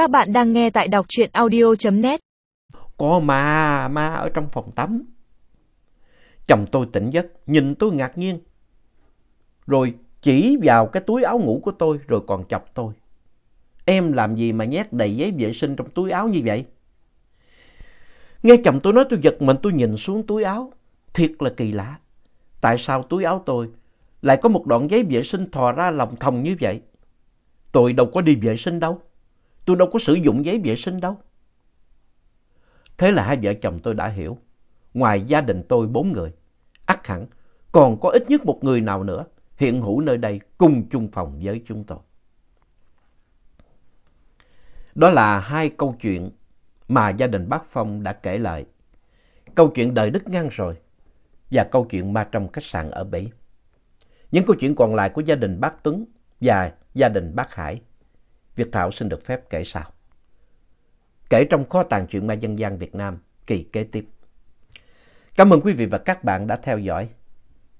Các bạn đang nghe tại đọc truyện audio.net. Có ma, ma ở trong phòng tắm. Chồng tôi tỉnh giấc, nhìn tôi ngạc nhiên. Rồi chỉ vào cái túi áo ngủ của tôi rồi còn chọc tôi. Em làm gì mà nhét đầy giấy vệ sinh trong túi áo như vậy? Nghe chồng tôi nói tôi giật mình tôi nhìn xuống túi áo. Thiệt là kỳ lạ. Tại sao túi áo tôi lại có một đoạn giấy vệ sinh thò ra lòng thòng như vậy? Tôi đâu có đi vệ sinh đâu. Tôi đâu có sử dụng giấy vệ sinh đâu. Thế là hai vợ chồng tôi đã hiểu. Ngoài gia đình tôi bốn người, ắt hẳn còn có ít nhất một người nào nữa hiện hữu nơi đây cùng chung phòng với chúng tôi. Đó là hai câu chuyện mà gia đình bác Phong đã kể lại. Câu chuyện đời Đức Ngang rồi và câu chuyện ma trong khách sạn ở Bỉ. Những câu chuyện còn lại của gia đình bác Tuấn và gia đình bác Hải, Việt Thảo xin được phép kể sau. Kể trong kho tàng truyện ma dân gian Việt Nam kỳ kế tiếp. Cảm ơn quý vị và các bạn đã theo dõi.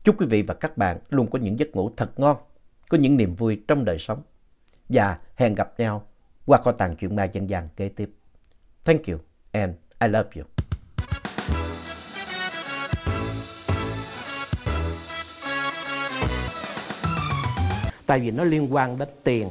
Chúc quý vị và các bạn luôn có những giấc ngủ thật ngon, có những niềm vui trong đời sống. Và hẹn gặp nhau qua kho tàng truyện ma dân gian kế tiếp. Thank you and I love you. Tại vì nó liên quan đến tiền,